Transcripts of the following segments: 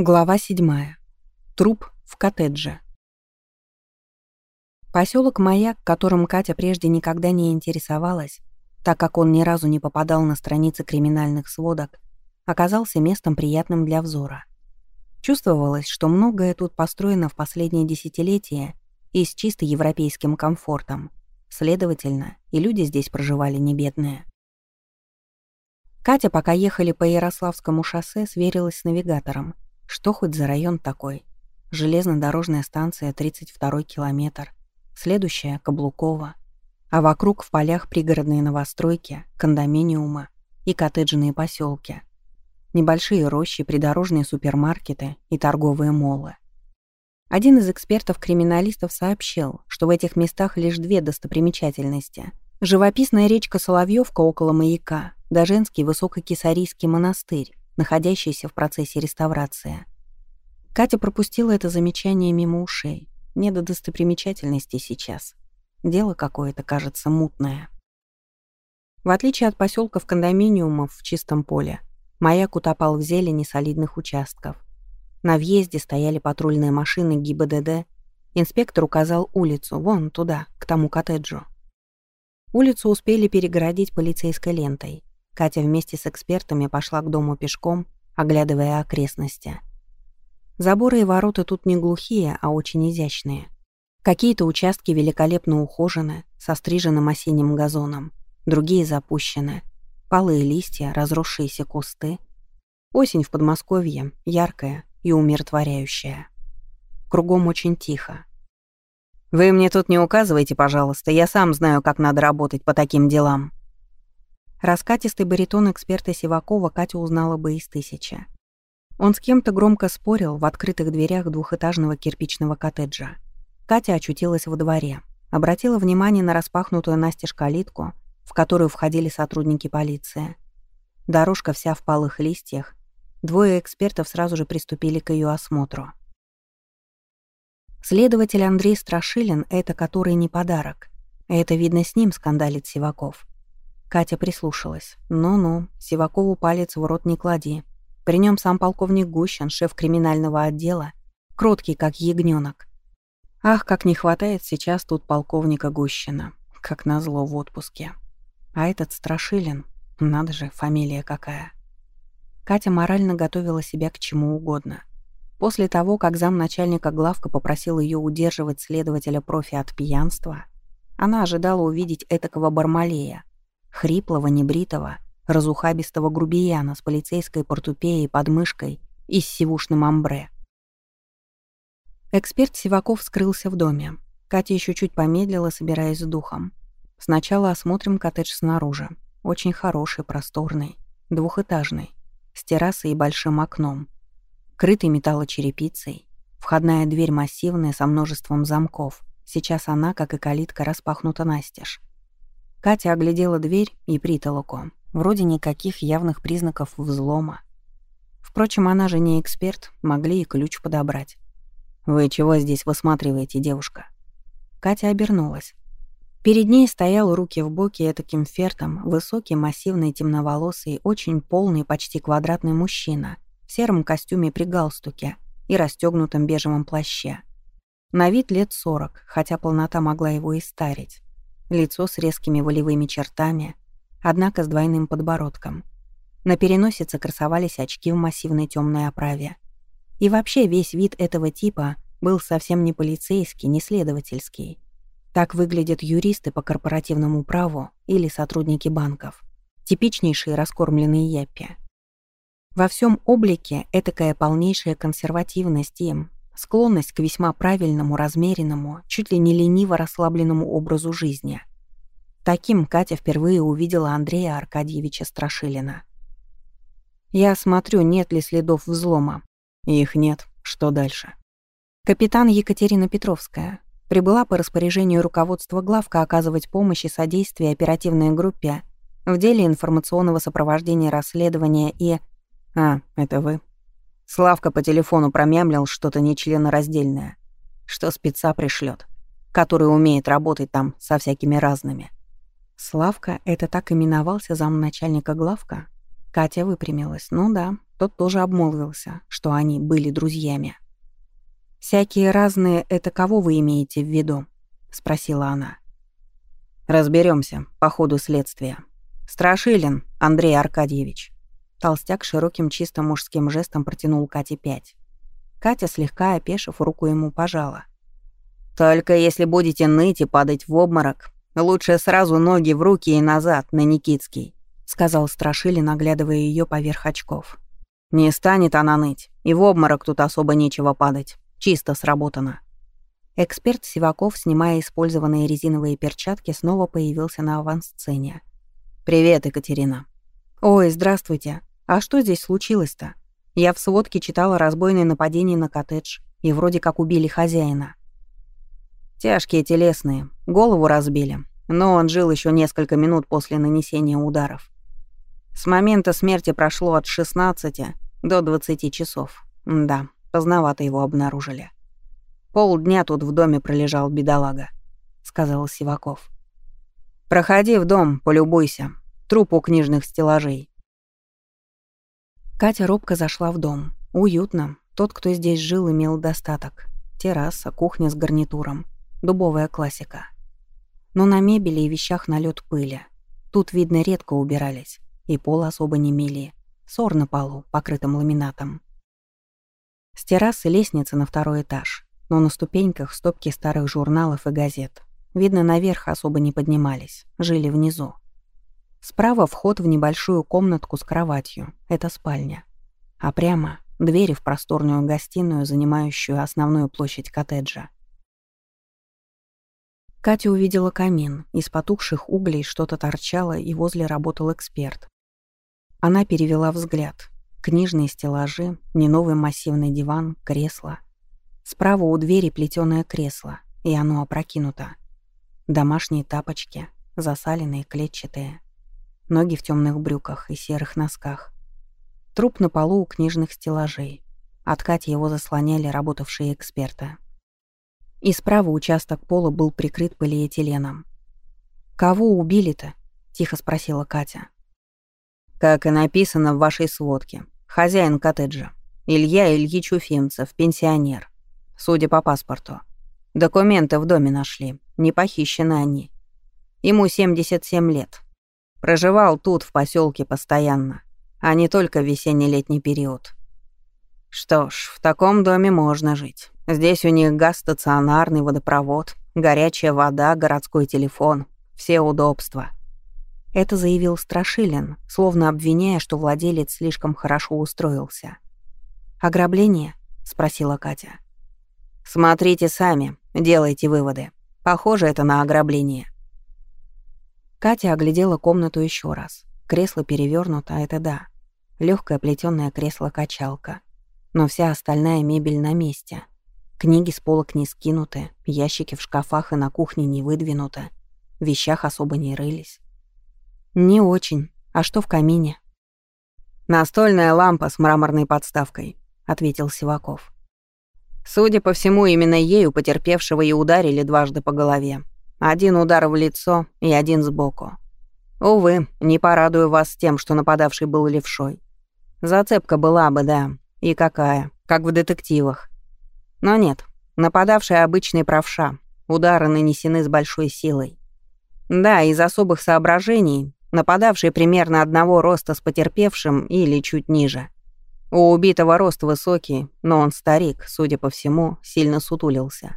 Глава 7. Труп в коттедже. Поселок Маяк, которым Катя прежде никогда не интересовалась, так как он ни разу не попадал на страницы криминальных сводок, оказался местом приятным для взора. Чувствовалось, что многое тут построено в последние десятилетия и с чисто европейским комфортом. Следовательно, и люди здесь проживали не бедные. Катя, пока ехали по Ярославскому шоссе, сверилась с навигатором — что хоть за район такой? Железнодорожная станция, 32-й километр. Следующая — Каблукова. А вокруг в полях пригородные новостройки, кондоминиумы и коттеджные поселки. Небольшие рощи, придорожные супермаркеты и торговые молы. Один из экспертов-криминалистов сообщил, что в этих местах лишь две достопримечательности. Живописная речка Соловьевка около маяка, да женский высококисарийский монастырь, находящийся в процессе реставрации. Катя пропустила это замечание мимо ушей. Не до достопримечательностей сейчас. Дело какое-то, кажется, мутное. В отличие от поселков кондоминиумов в чистом поле, маяк утопал в зелени солидных участков. На въезде стояли патрульные машины ГИБДД. Инспектор указал улицу, вон туда, к тому коттеджу. Улицу успели перегородить полицейской лентой. Катя вместе с экспертами пошла к дому пешком, оглядывая окрестности. Заборы и ворота тут не глухие, а очень изящные. Какие-то участки великолепно ухожены, со стриженным осенним газоном, другие запущены. Палые листья, разросшиеся кусты. Осень в Подмосковье яркая и умиротворяющая. Кругом очень тихо. «Вы мне тут не указывайте, пожалуйста, я сам знаю, как надо работать по таким делам», Раскатистый баритон эксперта Сивакова Катя узнала бы из тысячи. Он с кем-то громко спорил в открытых дверях двухэтажного кирпичного коттеджа. Катя очутилась во дворе, обратила внимание на распахнутую настежь калитку, в которую входили сотрудники полиции. Дорожка вся в палых листьях. Двое экспертов сразу же приступили к ее осмотру. Следователь Андрей Страшилин — это который не подарок. Это видно с ним скандалит Сиваков. Катя прислушалась. «Ну-ну, Сивакову палец в рот не клади. При нем сам полковник Гущин, шеф криминального отдела, кроткий, как ягненок. Ах, как не хватает сейчас тут полковника Гущина. Как назло в отпуске. А этот Страшилин, надо же, фамилия какая». Катя морально готовила себя к чему угодно. После того, как замначальника главка попросил ее удерживать следователя профи от пьянства, она ожидала увидеть этакого бармалея, Хриплого, небритого, разухабистого грубияна с полицейской портупеей под мышкой и с сивушным амбре. Эксперт Сиваков скрылся в доме. Катя еще чуть помедлила, собираясь с духом. Сначала осмотрим коттедж снаружи. Очень хороший, просторный, двухэтажный, с террасой и большим окном. Крытый металлочерепицей. Входная дверь массивная, со множеством замков. Сейчас она, как и калитка, распахнута настежь. Катя оглядела дверь и притолоку. Вроде никаких явных признаков взлома. Впрочем, она же не эксперт, могли и ключ подобрать. «Вы чего здесь высматриваете, девушка?» Катя обернулась. Перед ней стоял руки в боки этаким фертом, высокий, массивный, темноволосый, очень полный, почти квадратный мужчина в сером костюме при галстуке и расстегнутом бежевом плаще. На вид лет сорок, хотя полнота могла его и старить. Лицо с резкими волевыми чертами, однако с двойным подбородком. На переносице красовались очки в массивной темной оправе. И вообще весь вид этого типа был совсем не полицейский, не следовательский. Так выглядят юристы по корпоративному праву или сотрудники банков. Типичнейшие раскормленные япи. Во всем облике этакая полнейшая консервативность им, склонность к весьма правильному, размеренному, чуть ли не лениво расслабленному образу жизни. Таким Катя впервые увидела Андрея Аркадьевича Страшилина. «Я смотрю, нет ли следов взлома. Их нет. Что дальше?» Капитан Екатерина Петровская прибыла по распоряжению руководства главка оказывать помощь и содействие оперативной группе в деле информационного сопровождения расследования и... «А, это вы?» Славка по телефону промямлил что-то нечленораздельное. Что спеца пришлет, который умеет работать там со всякими разными. Славка — это так именовался замначальника главка? Катя выпрямилась. Ну да, тот тоже обмолвился, что они были друзьями. «Всякие разные — это кого вы имеете в виду?» — спросила она. Разберемся по ходу следствия. Страшилин Андрей Аркадьевич». Толстяк широким чисто мужским жестом протянул Кате пять. Катя, слегка опешив, руку ему пожала. «Только если будете ныть и падать в обморок, лучше сразу ноги в руки и назад, на Никитский», — сказал Страшилин, оглядывая ее поверх очков. «Не станет она ныть, и в обморок тут особо нечего падать. Чисто сработано». Эксперт Сиваков, снимая использованные резиновые перчатки, снова появился на авансцене. «Привет, Екатерина». «Ой, здравствуйте. А что здесь случилось-то? Я в сводке читала разбойное нападение на коттедж, и вроде как убили хозяина». «Тяжкие телесные. Голову разбили. Но он жил еще несколько минут после нанесения ударов. С момента смерти прошло от 16 до 20 часов. Да, поздновато его обнаружили. Полдня тут в доме пролежал бедолага», — сказал Сиваков. «Проходи в дом, полюбуйся. Труп у книжных стеллажей». Катя робко зашла в дом. Уютно. Тот, кто здесь жил, имел достаток. Терраса, кухня с гарнитуром. Дубовая классика. Но на мебели и вещах налет пыли. Тут, видно, редко убирались и пол особо не мели. Сор на полу, покрытым ламинатом. С террасы лестница на второй этаж, но на ступеньках стопки старых журналов и газет. Видно, наверх особо не поднимались, жили внизу. Справа вход в небольшую комнатку с кроватью, это спальня. А прямо — двери в просторную гостиную, занимающую основную площадь коттеджа. Катя увидела камин, из потухших углей что-то торчало, и возле работал эксперт. Она перевела взгляд. Книжные стеллажи, не новый массивный диван, кресло. Справа у двери плетёное кресло, и оно опрокинуто. Домашние тапочки, засаленные, клетчатые. Ноги в темных брюках и серых носках. Труп на полу у книжных стеллажей. От Кати его заслоняли работавшие эксперты. И справа участок пола был прикрыт полиэтиленом. «Кого убили-то?» — тихо спросила Катя. Как и написано в вашей сводке. Хозяин коттеджа. Илья Ильич Уфимцев, пенсионер. Судя по паспорту. Документы в доме нашли. Не похищены они. Ему 77 лет. Проживал тут, в поселке постоянно, а не только в весенне-летний период. Что ж, в таком доме можно жить. Здесь у них газ стационарный, водопровод, горячая вода, городской телефон, все удобства. Это заявил Страшилин, словно обвиняя, что владелец слишком хорошо устроился. «Ограбление?» — спросила Катя. «Смотрите сами, делайте выводы. Похоже это на ограбление». Катя оглядела комнату еще раз. Кресло перевернуто, а это да. Легкое плетёное кресло-качалка. Но вся остальная мебель на месте. Книги с полок не скинуты, ящики в шкафах и на кухне не выдвинуты. В вещах особо не рылись. «Не очень. А что в камине?» «Настольная лампа с мраморной подставкой», — ответил Сиваков. Судя по всему, именно ею потерпевшего и ударили дважды по голове. Один удар в лицо и один сбоку. Увы, не порадую вас тем, что нападавший был левшой. Зацепка была бы, да. И какая, как в детективах. Но нет, нападавший обычный правша. Удары нанесены с большой силой. Да, из особых соображений Нападавший примерно одного роста с потерпевшим или чуть ниже. У убитого рост высокий, но он старик, судя по всему, сильно сутулился.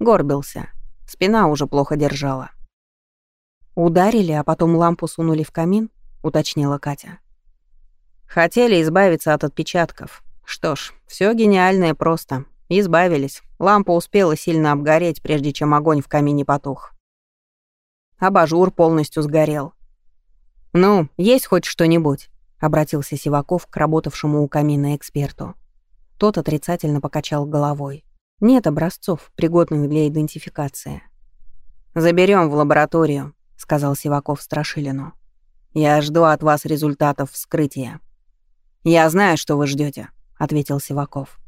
Горбился. Спина уже плохо держала. «Ударили, а потом лампу сунули в камин?» — уточнила Катя. «Хотели избавиться от отпечатков. Что ж, все гениальное просто. Избавились. Лампа успела сильно обгореть, прежде чем огонь в камине потух. Абажур полностью сгорел. «Ну, есть хоть что-нибудь?» — обратился Сиваков к работавшему у камина эксперту. Тот отрицательно покачал головой. «Нет образцов, пригодных для идентификации». Заберем в лабораторию», — сказал Сиваков Страшилину. «Я жду от вас результатов вскрытия». «Я знаю, что вы ждете, ответил Сиваков.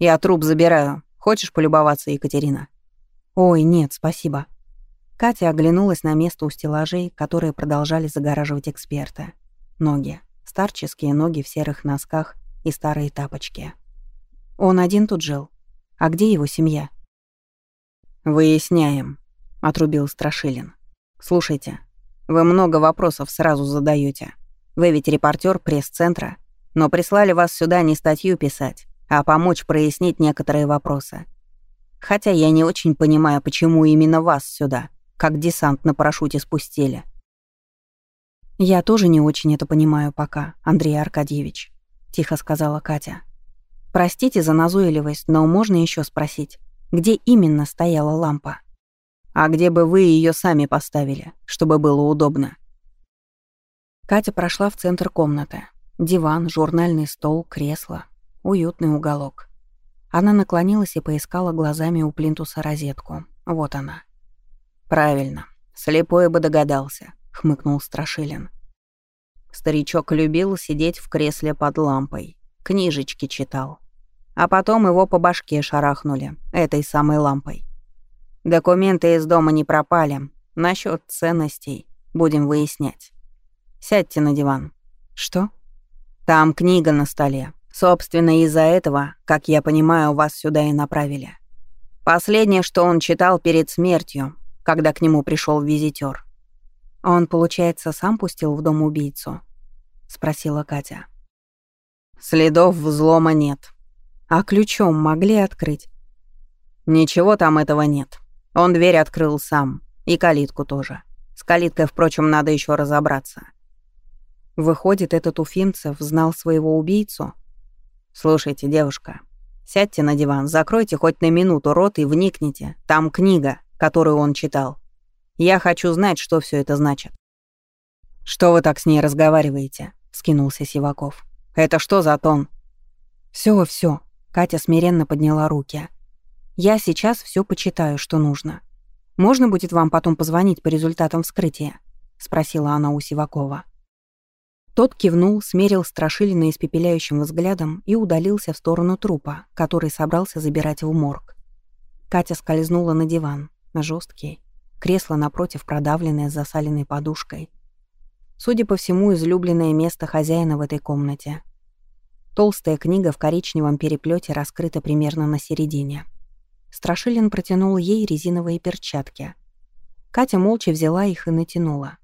«Я труп забираю. Хочешь полюбоваться, Екатерина?» «Ой, нет, спасибо», Катя оглянулась на место у стеллажей, которые продолжали загораживать эксперта. Ноги. Старческие ноги в серых носках и старые тапочки. Он один тут жил. А где его семья? «Выясняем», — отрубил Страшилин. «Слушайте, вы много вопросов сразу задаете. Вы ведь репортер пресс-центра, но прислали вас сюда не статью писать, а помочь прояснить некоторые вопросы. Хотя я не очень понимаю, почему именно вас сюда, как десант на парашюте спустили». «Я тоже не очень это понимаю пока, Андрей Аркадьевич», — тихо сказала Катя. «Простите за назойливость, но можно еще спросить, где именно стояла лампа?» А где бы вы ее сами поставили, чтобы было удобно?» Катя прошла в центр комнаты. Диван, журнальный стол, кресло. Уютный уголок. Она наклонилась и поискала глазами у плинтуса розетку. Вот она. «Правильно. Слепой бы догадался», — хмыкнул Страшилин. Старичок любил сидеть в кресле под лампой. Книжечки читал. А потом его по башке шарахнули, этой самой лампой. Документы из дома не пропали. Насчет ценностей будем выяснять. Сядьте на диван. Что? Там книга на столе. Собственно, из-за этого, как я понимаю, вас сюда и направили. Последнее, что он читал перед смертью, когда к нему пришел визитер. Он, получается, сам пустил в дом убийцу? спросила Катя. Следов взлома нет. А ключом могли открыть? Ничего там этого нет. Он дверь открыл сам. И калитку тоже. С калиткой, впрочем, надо еще разобраться. Выходит, этот Уфимцев знал своего убийцу? Слушайте, девушка, сядьте на диван, закройте хоть на минуту рот и вникните. Там книга, которую он читал. Я хочу знать, что все это значит. «Что вы так с ней разговариваете?» — скинулся Сиваков. «Это что за тон?» Все, все. Катя смиренно подняла руки. Я сейчас все почитаю, что нужно. Можно будет вам потом позвонить по результатам вскрытия?» — спросила она у Сивакова. Тот кивнул, смерил Страшилина испепеляющим взглядом и удалился в сторону трупа, который собрался забирать в морг. Катя скользнула на диван, на жесткий, кресло напротив продавленное засаленной подушкой. Судя по всему, излюбленное место хозяина в этой комнате. Толстая книга в коричневом переплете раскрыта примерно на середине — Страшилин протянул ей резиновые перчатки. Катя молча взяла их и натянула.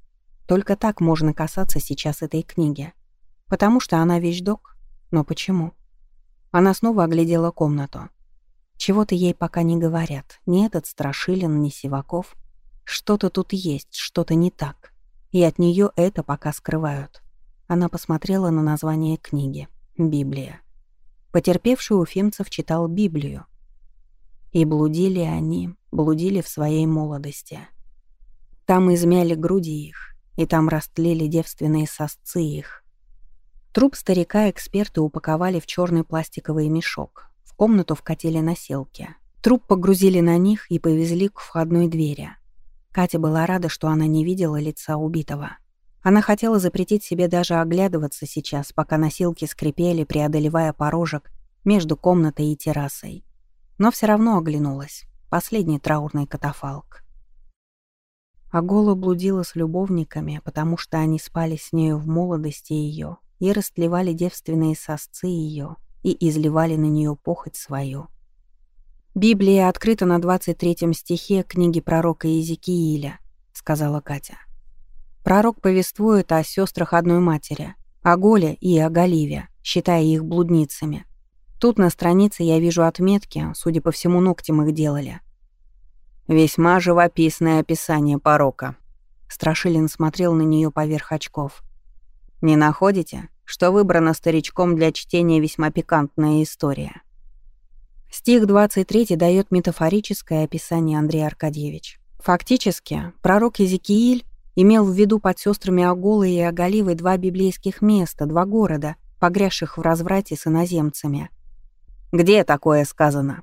Только так можно касаться сейчас этой книги. Потому что она вещдок. Но почему? Она снова оглядела комнату. Чего-то ей пока не говорят. Ни этот Страшилин, ни Сиваков. Что-то тут есть, что-то не так. И от нее это пока скрывают. Она посмотрела на название книги. Библия. Потерпевший Уфимцев читал Библию. И блудили они, блудили в своей молодости. Там измяли груди их, и там растлили девственные сосцы их. Труп старика эксперты упаковали в черный пластиковый мешок. В комнату вкатили носилки. Труп погрузили на них и повезли к входной двери. Катя была рада, что она не видела лица убитого. Она хотела запретить себе даже оглядываться сейчас, пока носилки скрипели, преодолевая порожек между комнатой и террасой но все равно оглянулась. Последний траурный катафалк. Агола блудила с любовниками, потому что они спали с нею в молодости ее и растлевали девственные сосцы ее и изливали на нее похоть свою. «Библия открыта на 23 стихе книги пророка Иезекииля», — сказала Катя. Пророк повествует о сестрах одной матери, о Голе и о Галиве, считая их блудницами — Тут на странице я вижу отметки, судя по всему, ногтем их делали. Весьма живописное описание порока. Страшилин смотрел на нее поверх очков. Не находите, что выбрана старичком для чтения весьма пикантная история? Стих 23 дает метафорическое описание Андрей Аркадьевич. Фактически, пророк Иезекииль имел в виду под сестрами Аголы и Агаливой два библейских места, два города, погрязших в разврате с иноземцами — где такое сказано?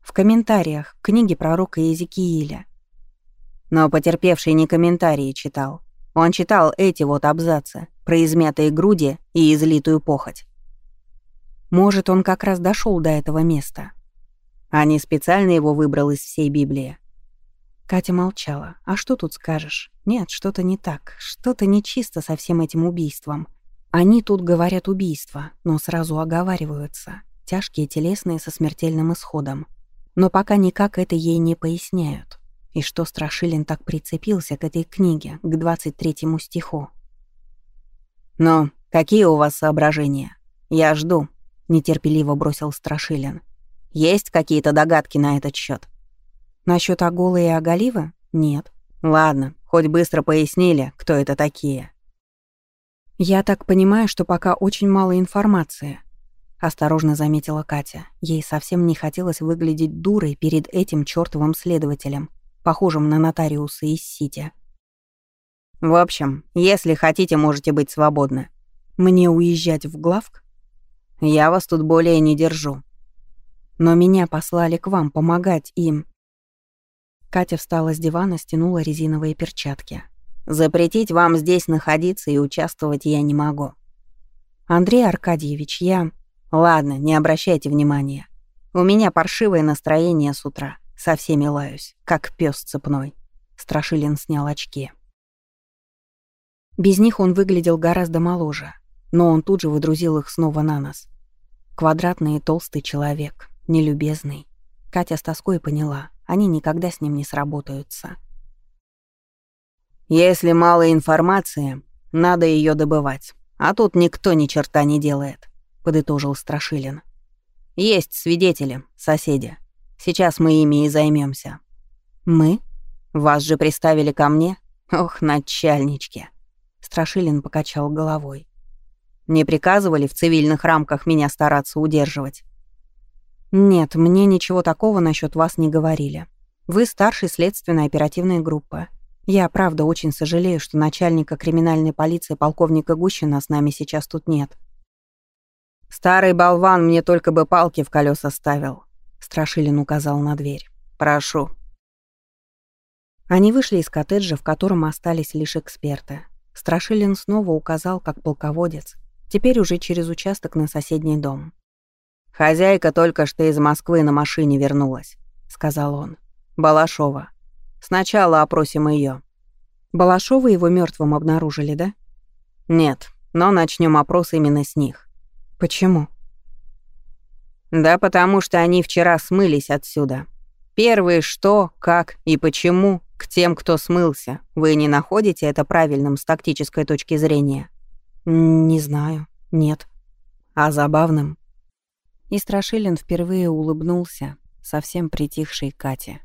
В комментариях к книге пророка Иезекииля. Но потерпевший не комментарии читал. Он читал эти вот абзацы про измятые груди и излитую похоть. Может, он как раз дошел до этого места. А не специально его выбрал из всей Библии. Катя молчала. А что тут скажешь? Нет, что-то не так. Что-то нечисто со всем этим убийством. Они тут говорят убийство, но сразу оговариваются. Тяжкие телесные со смертельным исходом. Но пока никак это ей не поясняют. И что Страшилин так прицепился к этой книге, к 23 стиху. «Ну, какие у вас соображения? Я жду», — нетерпеливо бросил Страшилин. «Есть какие-то догадки на этот счет? «Насчёт Аголы и Агаливы? Нет». «Ладно, хоть быстро пояснили, кто это такие». «Я так понимаю, что пока очень мало информации», — осторожно заметила Катя. Ей совсем не хотелось выглядеть дурой перед этим чёртовым следователем, похожим на нотариуса из Сити. «В общем, если хотите, можете быть свободны. Мне уезжать в главк? Я вас тут более не держу. Но меня послали к вам помогать им. Катя встала с дивана, стянула резиновые перчатки. «Запретить вам здесь находиться и участвовать я не могу». «Андрей Аркадьевич, я...» «Ладно, не обращайте внимания. У меня паршивое настроение с утра. Со всеми лаюсь, как пес цепной». Страшилин снял очки. Без них он выглядел гораздо моложе, но он тут же выдрузил их снова на нос. Квадратный и толстый человек, нелюбезный. Катя с тоской поняла, они никогда с ним не сработаются. «Если мало информации, надо ее добывать. А тут никто ни черта не делает», — подытожил Страшилин. «Есть свидетели, соседи. Сейчас мы ими и займемся. «Мы? Вас же приставили ко мне? Ох, начальнички!» Страшилин покачал головой. «Не приказывали в цивильных рамках меня стараться удерживать?» «Нет, мне ничего такого насчет вас не говорили. Вы старший следственной оперативной группы. Я, правда, очень сожалею, что начальника криминальной полиции полковника Гущина с нами сейчас тут нет». «Старый болван мне только бы палки в колеса ставил», — Страшилин указал на дверь. «Прошу». Они вышли из коттеджа, в котором остались лишь эксперты. Страшилин снова указал, как полководец, теперь уже через участок на соседний дом. «Хозяйка только что из Москвы на машине вернулась», — сказал он. «Балашова. Сначала опросим ее. Балашова его мертвым обнаружили, да? Нет, но начнем опрос именно с них. Почему? Да потому что они вчера смылись отсюда. Первые что, как и почему к тем, кто смылся. Вы не находите это правильным с тактической точки зрения? Не знаю. Нет. А забавным? И Страшилин впервые улыбнулся совсем притихшей Кате.